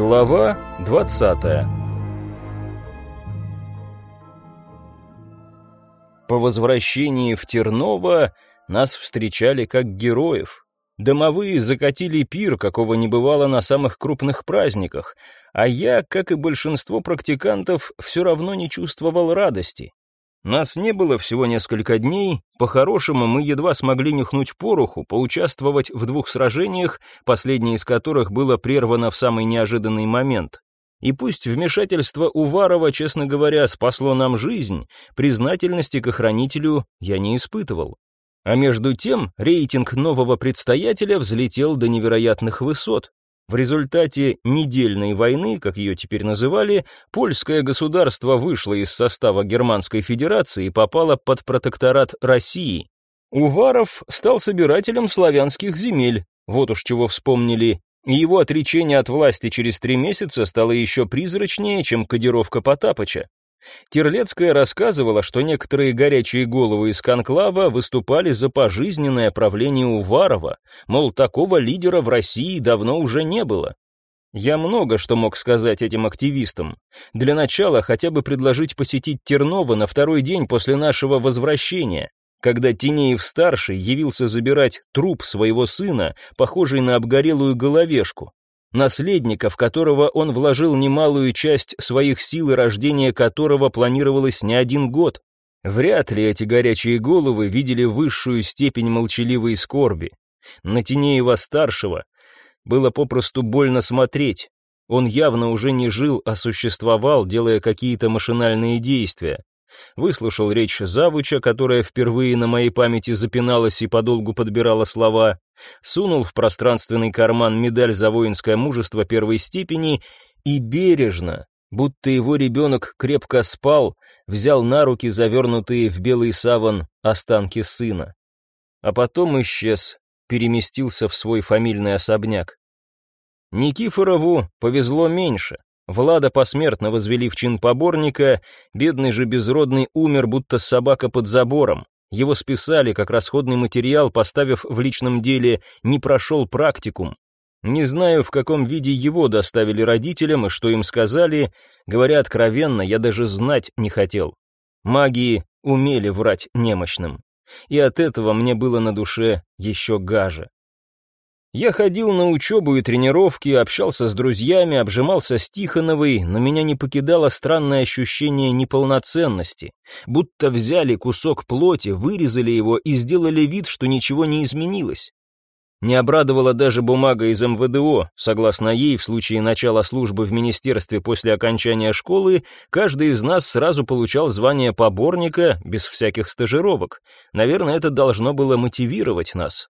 Глава 20 По возвращении в Терново нас встречали как героев. Домовые закатили пир, какого не бывало на самых крупных праздниках, а я, как и большинство практикантов, все равно не чувствовал радости. Нас не было всего несколько дней, по-хорошему мы едва смогли нюхнуть пороху, поучаствовать в двух сражениях, последнее из которых было прервано в самый неожиданный момент. И пусть вмешательство Уварова, честно говоря, спасло нам жизнь, признательности к охранителю я не испытывал. А между тем рейтинг нового предстоятеля взлетел до невероятных высот. В результате недельной войны, как ее теперь называли, польское государство вышло из состава Германской Федерации и попало под протекторат России. Уваров стал собирателем славянских земель, вот уж чего вспомнили, его отречение от власти через три месяца стало еще призрачнее, чем кодировка Потапыча. Терлецкая рассказывала, что некоторые горячие головы из конклава выступали за пожизненное правление Уварова, мол, такого лидера в России давно уже не было. Я много что мог сказать этим активистам. Для начала хотя бы предложить посетить Терново на второй день после нашего возвращения, когда Тинеев-старший явился забирать труп своего сына, похожий на обгорелую головешку наследника, в которого он вложил немалую часть своих сил и рождения которого планировалось не один год. Вряд ли эти горячие головы видели высшую степень молчаливой скорби. На Тинеева-старшего было попросту больно смотреть. Он явно уже не жил, а существовал, делая какие-то машинальные действия выслушал речь завуча, которая впервые на моей памяти запиналась и подолгу подбирала слова, сунул в пространственный карман медаль за воинское мужество первой степени и бережно, будто его ребенок крепко спал, взял на руки завернутые в белый саван останки сына. А потом исчез, переместился в свой фамильный особняк. Никифорову повезло меньше. Влада посмертно возвели в чин поборника, бедный же безродный умер, будто собака под забором. Его списали как расходный материал, поставив в личном деле «не прошел практикум». Не знаю, в каком виде его доставили родителям и что им сказали, говоря откровенно, я даже знать не хотел. Магии умели врать немощным. И от этого мне было на душе еще гаже. Я ходил на учебу и тренировки, общался с друзьями, обжимался с Тихоновой, но меня не покидало странное ощущение неполноценности, будто взяли кусок плоти, вырезали его и сделали вид, что ничего не изменилось. Не обрадовала даже бумага из МВДО. Согласно ей, в случае начала службы в министерстве после окончания школы, каждый из нас сразу получал звание поборника без всяких стажировок. Наверное, это должно было мотивировать нас.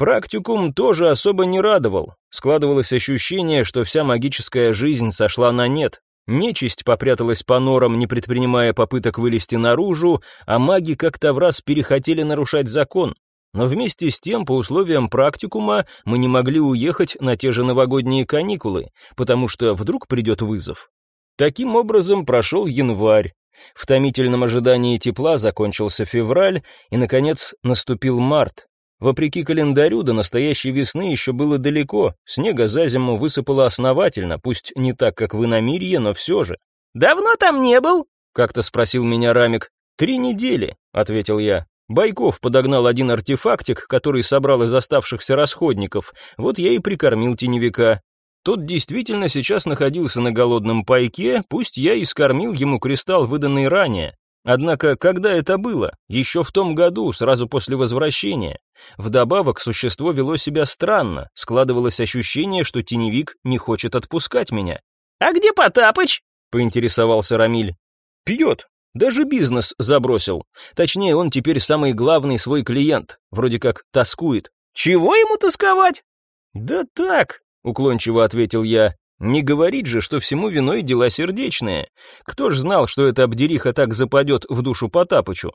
Практикум тоже особо не радовал. Складывалось ощущение, что вся магическая жизнь сошла на нет. Нечисть попряталась по норам, не предпринимая попыток вылезти наружу, а маги как-то в раз перехотели нарушать закон. Но вместе с тем, по условиям практикума, мы не могли уехать на те же новогодние каникулы, потому что вдруг придет вызов. Таким образом прошел январь. В томительном ожидании тепла закончился февраль, и, наконец, наступил март. Вопреки календарю, до настоящей весны еще было далеко, снега за зиму высыпало основательно, пусть не так, как в иномирье, но все же. «Давно там не был?» — как-то спросил меня Рамик. «Три недели», — ответил я. Байков подогнал один артефактик, который собрал из оставшихся расходников, вот я и прикормил теневика. Тот действительно сейчас находился на голодном пайке, пусть я и скормил ему кристалл, выданный ранее. Однако, когда это было? Еще в том году, сразу после возвращения. Вдобавок, существо вело себя странно, складывалось ощущение, что теневик не хочет отпускать меня. «А где Потапыч?» — поинтересовался Рамиль. «Пьет. Даже бизнес забросил. Точнее, он теперь самый главный свой клиент. Вроде как тоскует». «Чего ему тосковать?» «Да так», — уклончиво ответил я. Не говорить же, что всему виной дела сердечные. Кто ж знал, что эта обдериха так западет в душу Потапычу?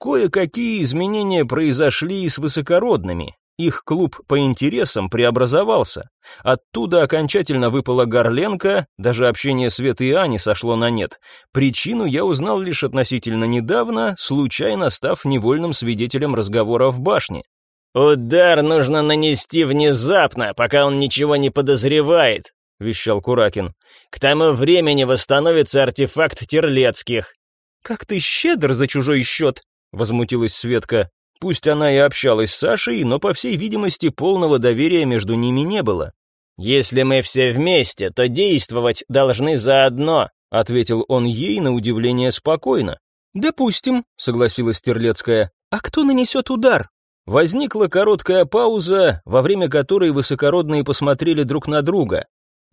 Кое-какие изменения произошли и с высокородными. Их клуб по интересам преобразовался. Оттуда окончательно выпала Горленко, даже общение Светы и Ани сошло на нет. Причину я узнал лишь относительно недавно, случайно став невольным свидетелем разговора в башне. «Удар нужно нанести внезапно, пока он ничего не подозревает», — вещал Куракин. «К тому времени восстановится артефакт Терлецких». «Как ты щедр за чужой счет!» — возмутилась Светка. Пусть она и общалась с Сашей, но, по всей видимости, полного доверия между ними не было. «Если мы все вместе, то действовать должны заодно», — ответил он ей на удивление спокойно. «Допустим», — согласилась Терлецкая. «А кто нанесет удар?» Возникла короткая пауза, во время которой высокородные посмотрели друг на друга.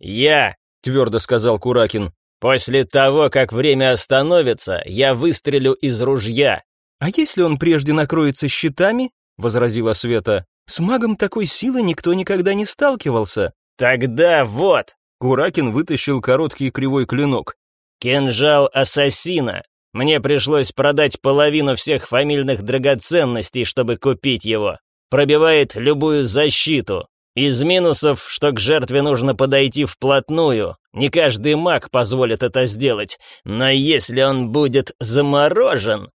«Я», — твердо сказал Куракин. «После того, как время остановится, я выстрелю из ружья». «А если он прежде накроется щитами?» — возразила Света. «С магом такой силы никто никогда не сталкивался». «Тогда вот!» Куракин вытащил короткий кривой клинок. «Кинжал ассасина. Мне пришлось продать половину всех фамильных драгоценностей, чтобы купить его. Пробивает любую защиту. Из минусов, что к жертве нужно подойти вплотную. Не каждый маг позволит это сделать. Но если он будет заморожен...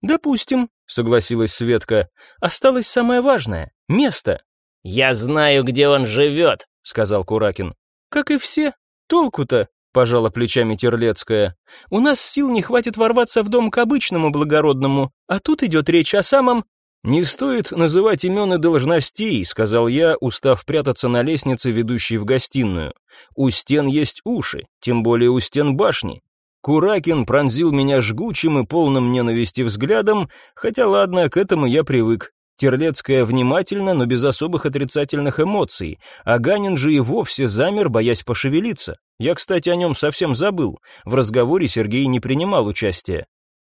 «Допустим», — согласилась Светка. «Осталось самое важное — место». «Я знаю, где он живет», — сказал Куракин. «Как и все. Толку-то?» — пожала плечами Терлецкая. «У нас сил не хватит ворваться в дом к обычному благородному, а тут идет речь о самом...» «Не стоит называть имен и должностей», — сказал я, устав прятаться на лестнице, ведущей в гостиную. «У стен есть уши, тем более у стен башни. Куракин пронзил меня жгучим и полным ненависти взглядом, хотя ладно, к этому я привык. Терлецкая внимательно, но без особых отрицательных эмоций, а Ганин же и вовсе замер, боясь пошевелиться. Я, кстати, о нем совсем забыл. В разговоре Сергей не принимал участия.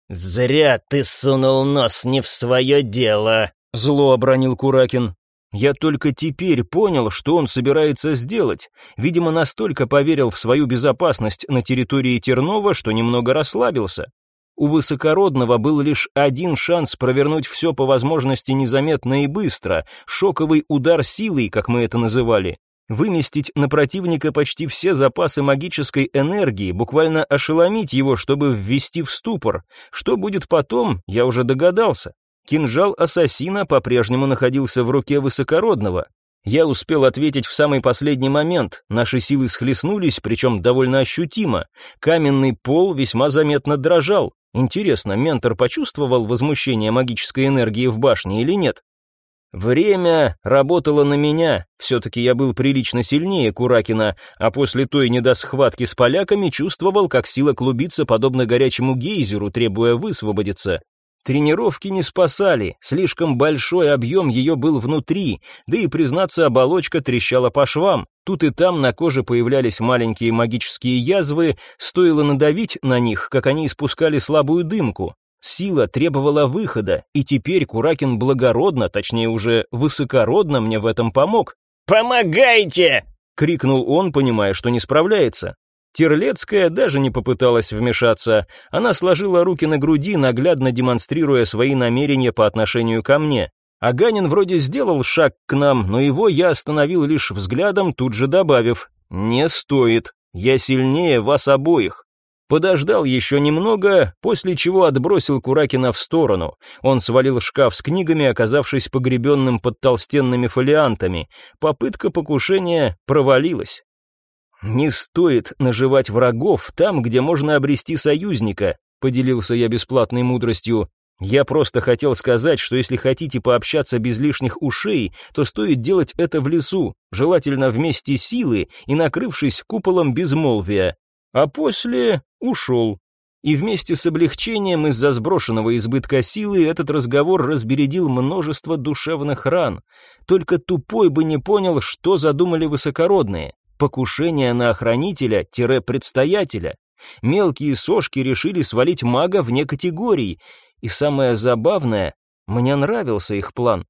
«Зря ты сунул нос не в свое дело», — зло обронил Куракин. Я только теперь понял, что он собирается сделать. Видимо, настолько поверил в свою безопасность на территории Тернова, что немного расслабился. У высокородного был лишь один шанс провернуть все по возможности незаметно и быстро, шоковый удар силой, как мы это называли. Выместить на противника почти все запасы магической энергии, буквально ошеломить его, чтобы ввести в ступор. Что будет потом, я уже догадался. Кинжал ассасина по-прежнему находился в руке высокородного. Я успел ответить в самый последний момент. Наши силы схлестнулись, причем довольно ощутимо. Каменный пол весьма заметно дрожал. Интересно, ментор почувствовал возмущение магической энергии в башне или нет? Время работало на меня, все-таки я был прилично сильнее Куракина, а после той недосхватки с поляками чувствовал, как сила клубится подобно горячему гейзеру, требуя высвободиться. Тренировки не спасали, слишком большой объем ее был внутри, да и, признаться, оболочка трещала по швам. Тут и там на коже появлялись маленькие магические язвы, стоило надавить на них, как они испускали слабую дымку. Сила требовала выхода, и теперь Куракин благородно, точнее уже высокородно мне в этом помог. «Помогайте!» — крикнул он, понимая, что не справляется. Терлецкая даже не попыталась вмешаться. Она сложила руки на груди, наглядно демонстрируя свои намерения по отношению ко мне. Аганин вроде сделал шаг к нам, но его я остановил лишь взглядом, тут же добавив «Не стоит, я сильнее вас обоих». Подождал еще немного, после чего отбросил Куракина в сторону. Он свалил шкаф с книгами, оказавшись погребенным под толстенными фолиантами. Попытка покушения провалилась. «Не стоит наживать врагов там, где можно обрести союзника», поделился я бесплатной мудростью. «Я просто хотел сказать, что если хотите пообщаться без лишних ушей, то стоит делать это в лесу, желательно вместе силы и накрывшись куполом безмолвия. А после ушел. И вместе с облегчением из-за сброшенного избытка силы этот разговор разбередил множество душевных ран. Только тупой бы не понял, что задумали высокородные покушение на охранителя-предстоятеля. Мелкие сошки решили свалить мага вне категорий, и самое забавное, мне нравился их план.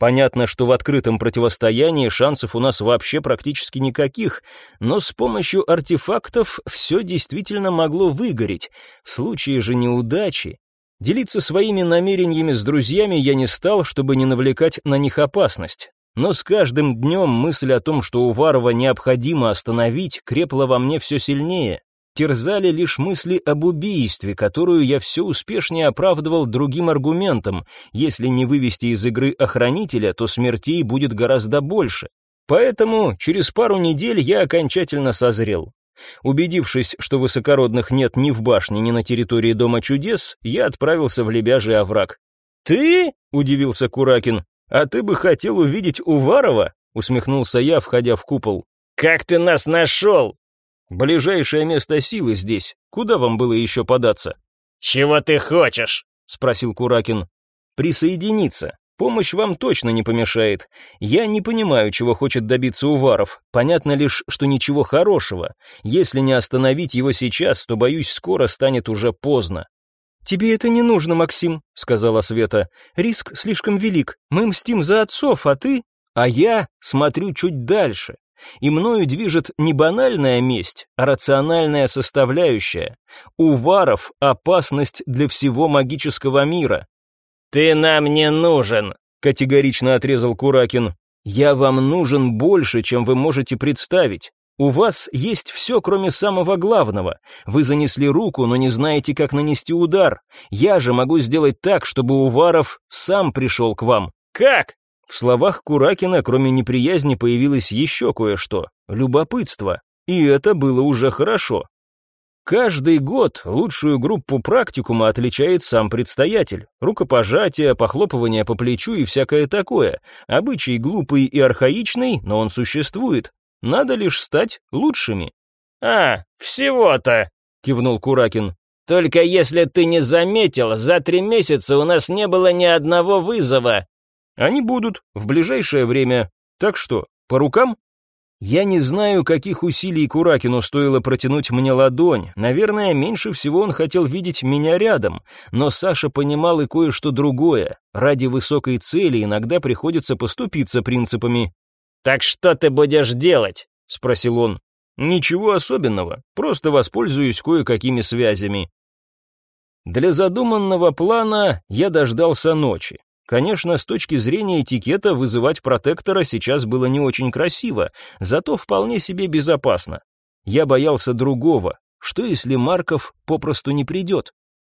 Понятно, что в открытом противостоянии шансов у нас вообще практически никаких, но с помощью артефактов все действительно могло выгореть. В случае же неудачи Делиться своими намерениями с друзьями я не стал, чтобы не навлекать на них опасность. Но с каждым днем мысль о том, что Уварова необходимо остановить, крепла во мне все сильнее. Терзали лишь мысли об убийстве, которую я все успешнее оправдывал другим аргументом. Если не вывести из игры охранителя, то смертей будет гораздо больше. Поэтому через пару недель я окончательно созрел. Убедившись, что высокородных нет ни в башне, ни на территории Дома чудес, я отправился в Лебяжий овраг. «Ты?» — удивился Куракин. «А ты бы хотел увидеть Уварова?» — усмехнулся я, входя в купол. «Как ты нас нашел?» «Ближайшее место силы здесь. Куда вам было еще податься?» «Чего ты хочешь?» — спросил Куракин. «Присоединиться. Помощь вам точно не помешает. Я не понимаю, чего хочет добиться Уваров. Понятно лишь, что ничего хорошего. Если не остановить его сейчас, то, боюсь, скоро станет уже поздно. «Тебе это не нужно, Максим», — сказала Света. «Риск слишком велик. Мы мстим за отцов, а ты...» «А я смотрю чуть дальше. И мною движет не банальная месть, а рациональная составляющая. Уваров — опасность для всего магического мира. «Ты нам не нужен», — категорично отрезал Куракин. «Я вам нужен больше, чем вы можете представить. У вас есть все, кроме самого главного. Вы занесли руку, но не знаете, как нанести удар. Я же могу сделать так, чтобы Уваров сам пришел к вам». «Как?» В словах Куракина, кроме неприязни, появилось еще кое-что — любопытство. И это было уже хорошо. Каждый год лучшую группу практикума отличает сам предстоятель. Рукопожатие, похлопывание по плечу и всякое такое. Обычай глупый и архаичный, но он существует. Надо лишь стать лучшими. «А, всего-то!» — кивнул Куракин. «Только если ты не заметил, за три месяца у нас не было ни одного вызова». «Они будут в ближайшее время. Так что, по рукам?» Я не знаю, каких усилий Куракину стоило протянуть мне ладонь. Наверное, меньше всего он хотел видеть меня рядом. Но Саша понимал и кое-что другое. Ради высокой цели иногда приходится поступиться принципами. «Так что ты будешь делать?» — спросил он. «Ничего особенного, просто воспользуюсь кое-какими связями». Для задуманного плана я дождался ночи. Конечно, с точки зрения этикета вызывать протектора сейчас было не очень красиво, зато вполне себе безопасно. Я боялся другого. Что если Марков попросту не придет?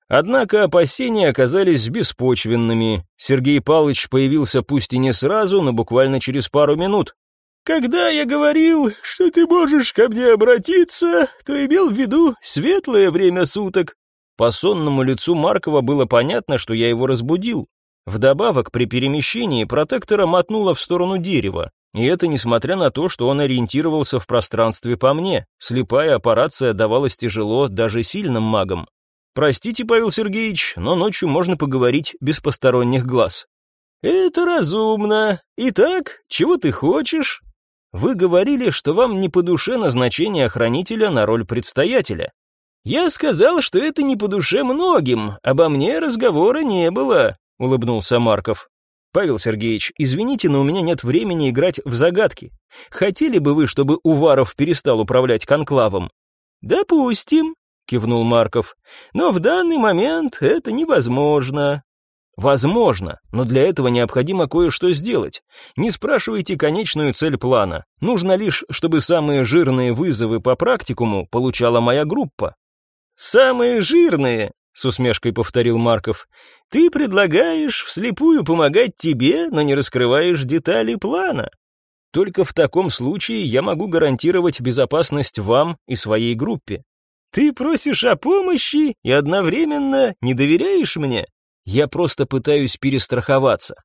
Однако опасения оказались беспочвенными. Сергей Палыч появился пусть и не сразу, но буквально через пару минут. «Когда я говорил, что ты можешь ко мне обратиться, то имел в виду светлое время суток». По сонному лицу Маркова было понятно, что я его разбудил. Вдобавок, при перемещении протектора мотнуло в сторону дерева, и это несмотря на то, что он ориентировался в пространстве по мне. Слепая аппарация давалась тяжело даже сильным магам. Простите, Павел Сергеевич, но ночью можно поговорить без посторонних глаз. Это разумно. Итак, чего ты хочешь? Вы говорили, что вам не по душе назначение хранителя на роль предстоятеля. Я сказал, что это не по душе многим, обо мне разговора не было. — улыбнулся Марков. «Павел Сергеевич, извините, но у меня нет времени играть в загадки. Хотели бы вы, чтобы Уваров перестал управлять конклавом?» «Допустим», — кивнул Марков. «Но в данный момент это невозможно». «Возможно, но для этого необходимо кое-что сделать. Не спрашивайте конечную цель плана. Нужно лишь, чтобы самые жирные вызовы по практикуму получала моя группа». «Самые жирные», с усмешкой повторил Марков. Ты предлагаешь вслепую помогать тебе, но не раскрываешь детали плана. Только в таком случае я могу гарантировать безопасность вам и своей группе. Ты просишь о помощи и одновременно не доверяешь мне? Я просто пытаюсь перестраховаться.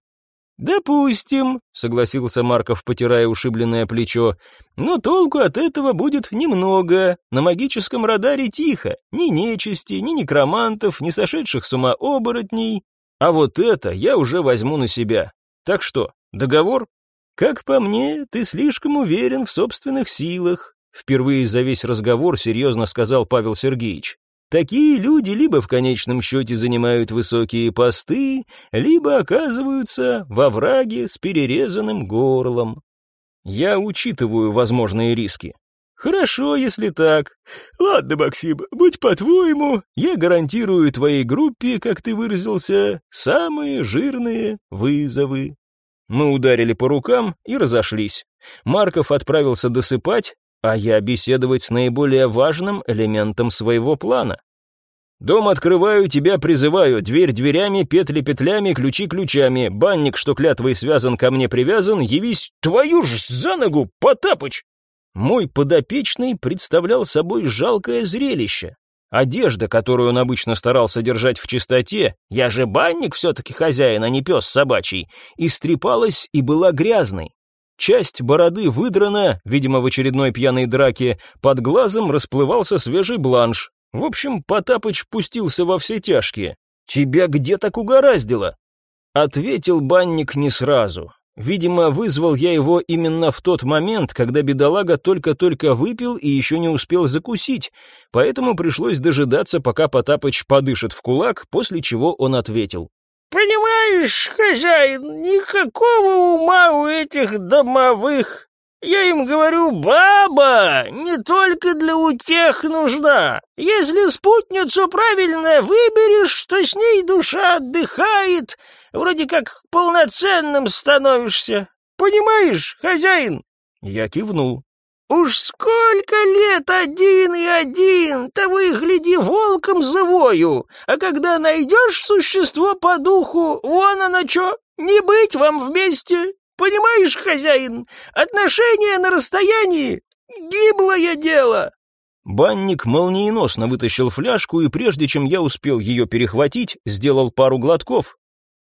«Допустим», — согласился Марков, потирая ушибленное плечо, «но толку от этого будет немного. На магическом радаре тихо. Ни нечисти, ни некромантов, ни сошедших с ума оборотней. А вот это я уже возьму на себя. Так что, договор?» «Как по мне, ты слишком уверен в собственных силах», — впервые за весь разговор серьезно сказал Павел Сергеевич. Такие люди либо в конечном счете занимают высокие посты, либо оказываются во враге с перерезанным горлом. Я учитываю возможные риски. Хорошо, если так. Ладно, Максим, будь по-твоему, я гарантирую твоей группе, как ты выразился, самые жирные вызовы. Мы ударили по рукам и разошлись. Марков отправился досыпать, а я беседовать с наиболее важным элементом своего плана. Дом открываю, тебя призываю, дверь дверями, петли петлями, ключи ключами, банник, что клятвой связан, ко мне привязан, явись, твою ж за ногу, Потапыч!» Мой подопечный представлял собой жалкое зрелище. Одежда, которую он обычно старался держать в чистоте, я же банник все-таки хозяин, а не пес собачий, истрепалась и была грязной. Часть бороды выдрана, видимо, в очередной пьяной драке, под глазом расплывался свежий бланш. В общем, Потапыч пустился во все тяжкие. «Тебя где так угораздило?» Ответил банник не сразу. Видимо, вызвал я его именно в тот момент, когда бедолага только-только выпил и еще не успел закусить, поэтому пришлось дожидаться, пока Потапыч подышит в кулак, после чего он ответил. «Понимаешь, хозяин, никакого ума у этих домовых. Я им говорю, баба не только для утех нужна. Если спутницу правильно выберешь, то с ней душа отдыхает, вроде как полноценным становишься. Понимаешь, хозяин?» Я кивнул. «Уж сколько лет один и один, того и гляди волком завою, а когда найдешь существо по духу, вон оно чё, не быть вам вместе, Понимаешь, хозяин, отношения на расстоянии — гиблое дело!» Банник молниеносно вытащил фляжку, и прежде чем я успел ее перехватить, сделал пару глотков.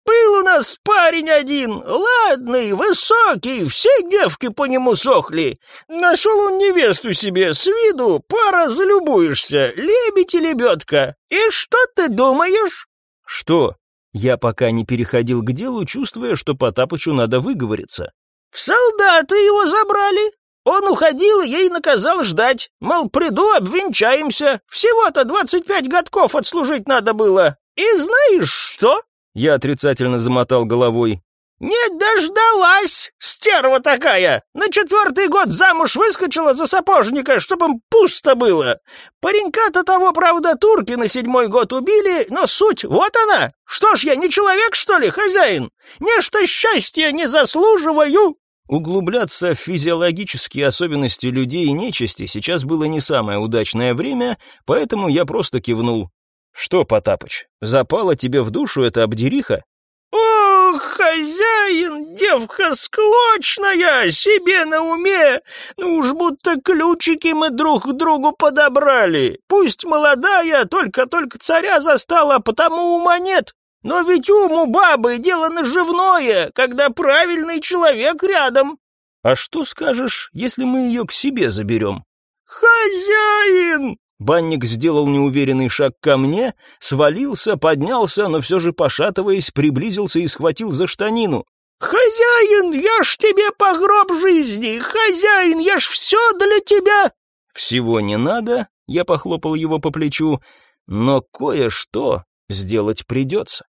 «Был у нас парень один, ладный, высокий, все девки по нему сохли. Нашел он невесту себе, с виду пара залюбуешься, лебедь и лебедка. И что ты думаешь?» «Что?» Я пока не переходил к делу, чувствуя, что Потапычу надо выговориться. «В солдаты его забрали. Он уходил и ей наказал ждать. Мол, приду, обвенчаемся. Всего-то двадцать пять годков отслужить надо было. И знаешь что?» Я отрицательно замотал головой. «Не дождалась, стерва такая! На четвертый год замуж выскочила за сапожника, чтобы им пусто было! Паренька-то того, правда, турки на седьмой год убили, но суть, вот она! Что ж я, не человек, что ли, хозяин? Нечто счастья не заслуживаю!» Углубляться в физиологические особенности людей и нечисти сейчас было не самое удачное время, поэтому я просто кивнул. «Что, Потапыч, запала тебе в душу эта обдериха?» «Ох, хозяин, девка склочная, себе на уме! Ну уж будто ключики мы друг к другу подобрали. Пусть молодая, только-только царя застала, потому ума нет. Но ведь ум у бабы дело наживное, когда правильный человек рядом». «А что скажешь, если мы ее к себе заберем?» «Хозяин!» Банник сделал неуверенный шаг ко мне, свалился, поднялся, но все же, пошатываясь, приблизился и схватил за штанину. «Хозяин, я ж тебе по гроб жизни! Хозяин, я ж все для тебя!» «Всего не надо», — я похлопал его по плечу, «но кое-что сделать придется».